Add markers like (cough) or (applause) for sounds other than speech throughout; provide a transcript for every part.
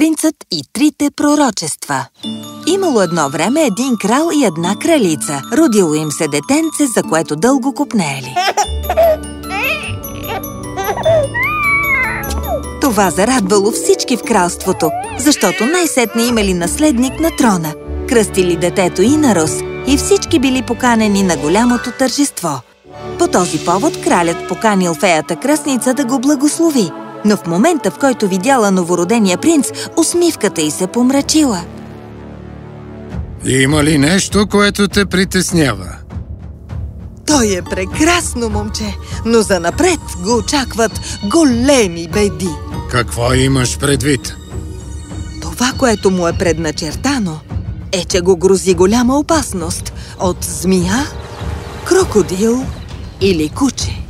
Принцът и трите пророчества Имало едно време един крал и една кралица. Родило им се детенце, за което дълго купнеели. Това зарадвало всички в кралството, защото най-сетне имали наследник на трона. Кръстили детето Инарос и всички били поканени на голямото тържество. По този повод кралят поканил феята кръстница да го благослови. Но в момента, в който видяла новородения принц, усмивката й се помрачила. Има ли нещо, което те притеснява? Той е прекрасно момче, но за напред го очакват големи беди. Какво имаш предвид? Това, което му е предначертано, е, че го грози голяма опасност от змия, крокодил или куче.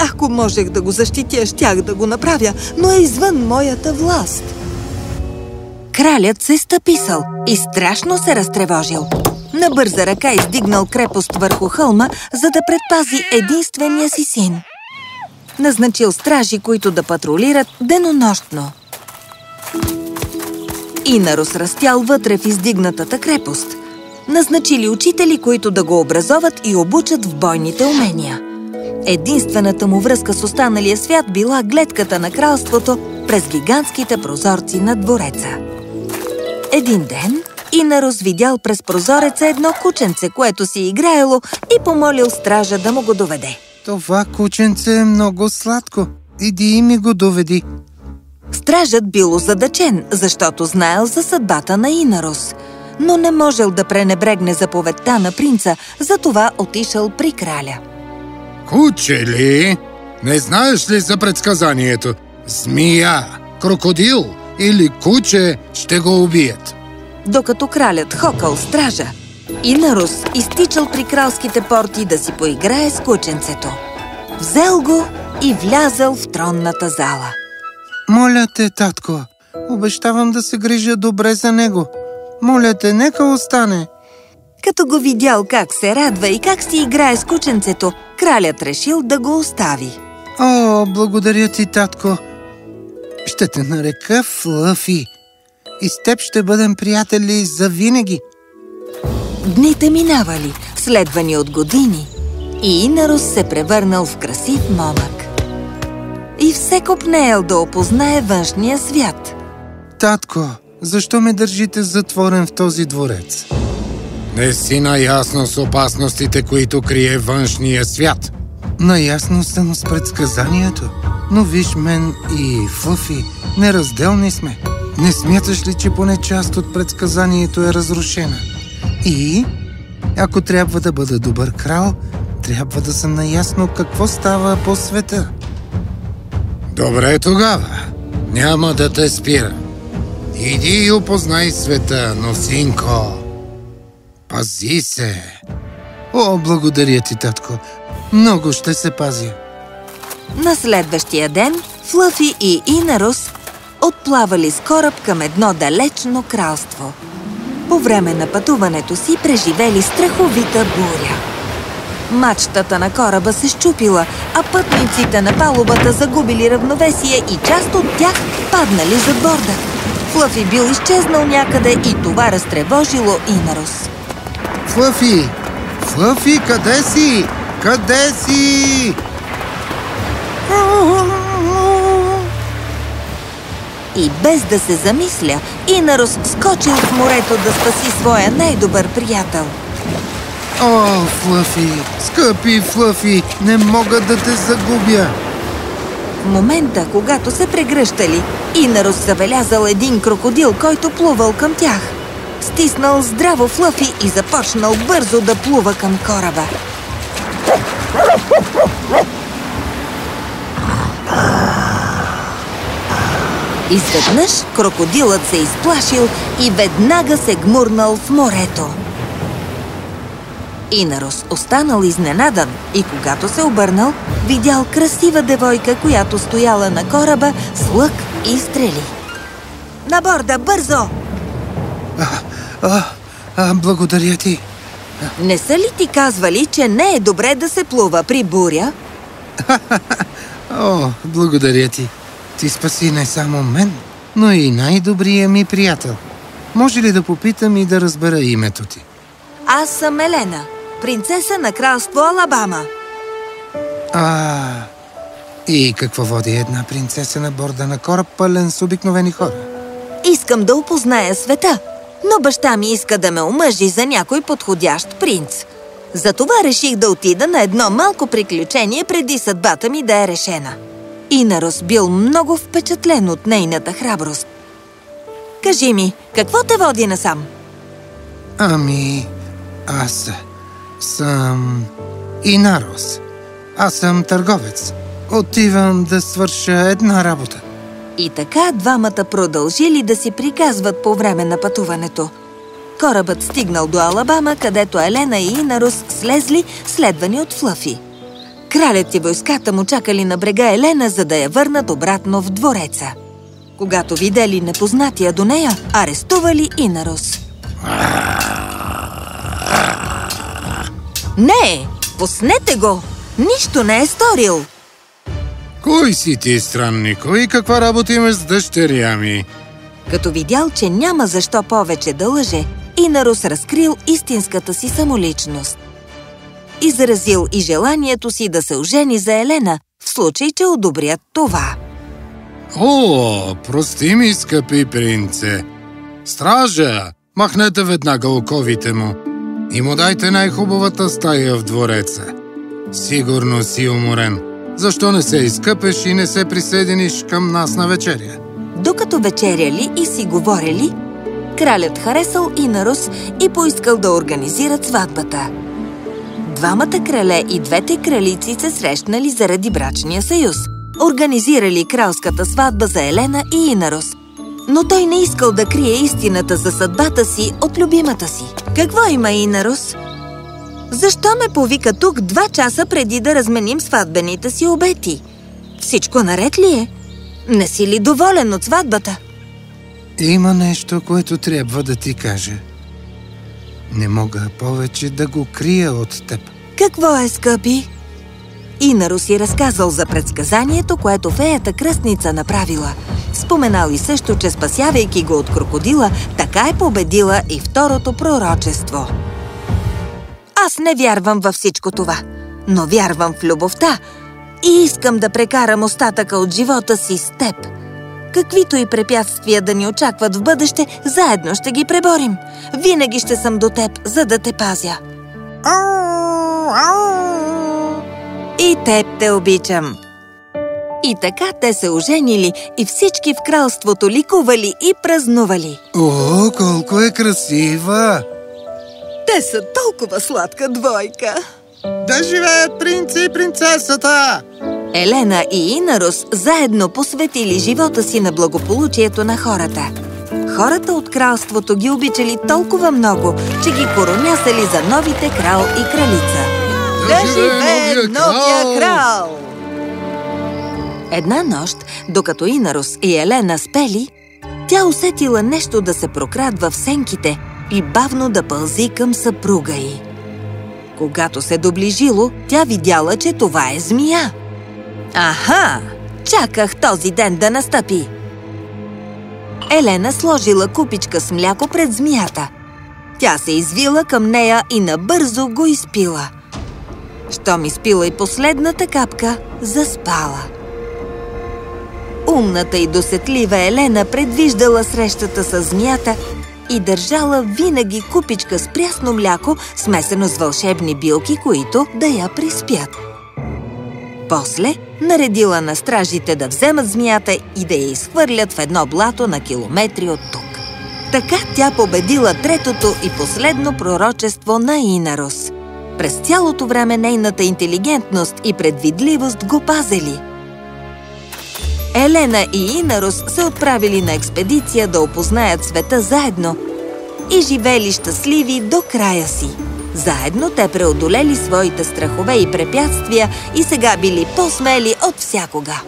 Ако можех да го защитя, щях да го направя, но е извън моята власт. Кралят се стъписал и страшно се разтревожил. На бърза ръка издигнал крепост върху хълма, за да предпази единствения си син. Назначил стражи, които да патрулират денонощно. Инарос растял вътре в издигнатата крепост. Назначили учители, които да го образоват и обучат в бойните умения. Единствената му връзка с останалия свят била гледката на кралството през гигантските прозорци на двореца. Един ден Инарос видял през прозореца едно кученце, което си играело и помолил стража да му го доведе. Това кученце е много сладко. Иди и ми го доведи. Стражът бил озадачен, защото знаел за съдбата на Инарос, но не можел да пренебрегне заповедта на принца, затова отишъл при краля. Куче ли? Не знаеш ли за предсказанието? Змия, крокодил или куче ще го убият. Докато кралят хокал стража, Инарус изтичал при кралските порти да си поиграе с кученцето. Взел го и влязал в тронната зала. Моля те, татко, обещавам да се грижа добре за него. Моля те, нека остане. Като го видял как се радва и как си играе с кученцето, кралят решил да го остави. О, благодаря ти, татко. Ще те нарека Флъфи. И с теб ще бъдем приятели за винаги. Дните минавали, следвани от години, и Инарус се превърнал в красив момък. И все копнеел да опознае външния свят. Татко, защо ме държите затворен в този дворец? Не си наясно с опасностите, които крие външния свят. Наясно съм с предсказанието, но виж мен и Флъфи, неразделни сме. Не смяташ ли, че поне част от предсказанието е разрушена? И, ако трябва да бъда добър крал, трябва да съм наясно какво става по света. Добре тогава. Няма да те спира. Иди и опознай света, носинко. Пази се. О, благодаря ти, татко. Много ще се пазя. На следващия ден Флъфи и Инарус отплавали с кораб към едно далечно кралство. По време на пътуването си преживели страховита буря. Мачтата на кораба се щупила, а пътниците на палубата загубили равновесие и част от тях паднали за борда. Флъфи бил изчезнал някъде и това разтревожило Инарус. Флъфи! Флъфи, къде си? Къде си? И без да се замисля, Инарус скочил в морето да спаси своя най-добър приятел. О, Флъфи! Скъпи Флъфи! Не мога да те загубя! В момента, когато се прегръщали, Инарус забелязал един крокодил, който плувал към тях. Стиснал здраво Флъфи и започнал бързо да плува към кораба. Изведнъж крокодилът се изплашил и веднага се гмурнал в морето. Инарос останал изненадан и когато се обърнал, видял красива девойка, която стояла на кораба с лък и стрели. На борда, бързо! А, а, благодаря ти. Не са ли ти казвали, че не е добре да се плува при буря? (laughs) О, благодаря ти. Ти спаси не само мен, но и най-добрия ми приятел. Може ли да попитам и да разбера името ти? Аз съм Елена, принцеса на кралство Алабама. А, и какво води една принцеса на борда на кораб, пълен с обикновени хора? Искам да опозная света, но баща ми иска да ме омъжи за някой подходящ принц. Затова реших да отида на едно малко приключение преди съдбата ми да е решена. Инарос бил много впечатлен от нейната храброст. Кажи ми, какво те води насам? Ами, аз съм Инарос. Аз съм търговец. Отивам да свърша една работа. И така двамата продължили да си приказват по време на пътуването. Корабът стигнал до Алабама, където Елена и Инарус слезли, следвани от Флъфи. Кралят и войската му чакали на брега Елена, за да я върнат обратно в двореца. Когато видели непознатия до нея, арестували Инарус. Не! Пуснете го! Нищо не е сторил! Кой си ти, страннико, и каква работа имаш с дъщеря ми? Като видял, че няма защо повече да лъже, Инарус разкрил истинската си самоличност. Изразил и желанието си да се ожени за Елена, в случай, че одобрят това. О, прости ми, скъпи принце! Стража! Махнете веднага оковите му и му дайте най-хубавата стая в двореца. Сигурно си уморен. Защо не се изкъпеш и не се присъединиш към нас на вечеря? Докато вечеряли и си говорили, кралят харесал Инарус и поискал да организират сватбата. Двамата крале и двете кралици се срещнали заради брачния съюз. Организирали кралската сватба за Елена и Инарус. Но той не искал да крие истината за съдбата си от любимата си. Какво има Инарус? Защо ме повика тук два часа преди да разменим сватбените си обети? Всичко наред ли е? Не си ли доволен от сватбата? Има нещо, което трябва да ти кажа. Не мога повече да го крия от теб. Какво е, скъпи? Инаро си разказал за предсказанието, което феята кръстница направила. Споменал и също, че спасявайки го от крокодила, така е победила и второто пророчество. Аз не вярвам във всичко това, но вярвам в любовта и искам да прекарам остатъка от живота си с теб. Каквито и препятствия да ни очакват в бъдеще, заедно ще ги преборим. Винаги ще съм до теб, за да те пазя. И теб те обичам. И така те се оженили и всички в кралството ликували и празнували. О, колко е красива! Те са толкова сладка двойка. Да живеят принци и принцесата! Елена и Инарус заедно посветили живота си на благополучието на хората. Хората от кралството ги обичали толкова много, че ги коронясали за новите крал и кралица. Да живее новия крал! Една нощ, докато Инарус и Елена спели, тя усетила нещо да се прокрадва в сенките и бавно да пълзи към съпруга й. Когато се доближило, тя видяла, че това е змия. Аха! Чаках този ден да настъпи! Елена сложила купичка с мляко пред змията. Тя се извила към нея и набързо го изпила. Щом изпила и последната капка, заспала. Умната и досетлива Елена предвиждала срещата с змията и държала винаги купичка с прясно мляко, смесено с вълшебни билки, които да я приспят. После наредила на стражите да вземат змията и да я изхвърлят в едно блато на километри от тук. Така тя победила третото и последно пророчество на Инарос. През цялото време нейната интелигентност и предвидливост го пазели. Елена и Инарос се отправили на експедиция да опознаят света заедно и живели щастливи до края си. Заедно те преодолели своите страхове и препятствия и сега били по-смели от всякога.